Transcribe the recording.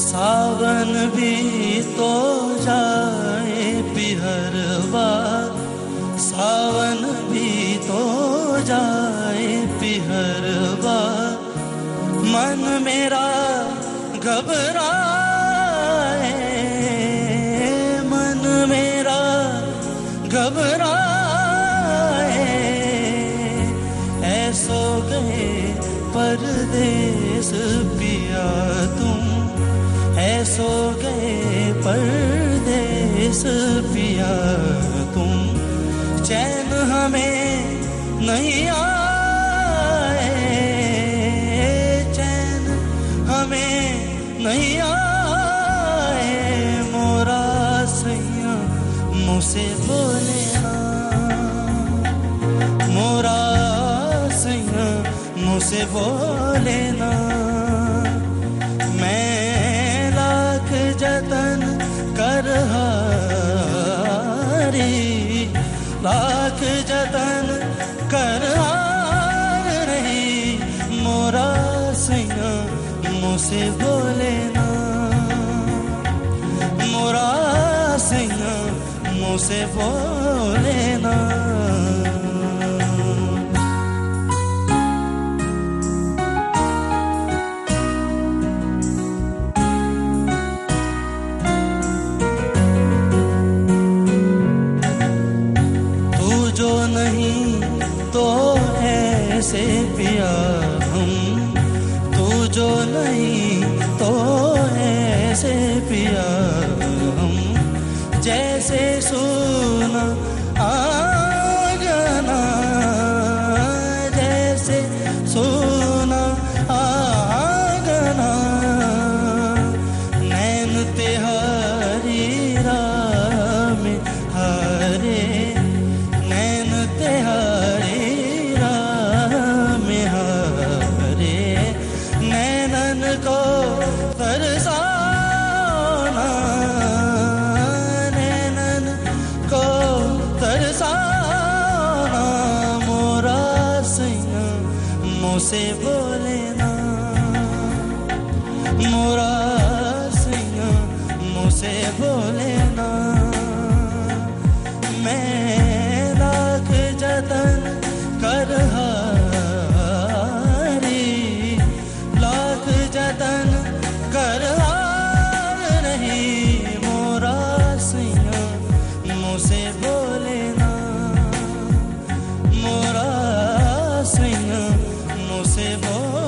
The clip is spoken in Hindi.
सावन भी तो जाए पिहरवा सावन भी तो जाए पिहरवा मन मेरा घबराए, मन मेरा घबराए। ऐसो गए परदेश पिया तुम। ऐसो गए परदेस पिया तुम। चैन हमें नहीं आए। चैन हमें नहीं आए। मोरा सैया मुझसे बोले मोरा सैया मुझसे बोले ना। लाख जतन कर रही। मोरा सैया मुझसे बोले ना। मोरा सैया मुझसे बोले ना। जो नहीं तो ऐसे पिया हम तू जो नहीं तो ऐसे पिया हम जैसे सोना आगना जैसे नैन तरसाना नैनन को तरसाना मोरा सैया मुझसे बोले ना मोरा सैया मुझसे बोले भोलेना मोरा सिंह मुझसे बोल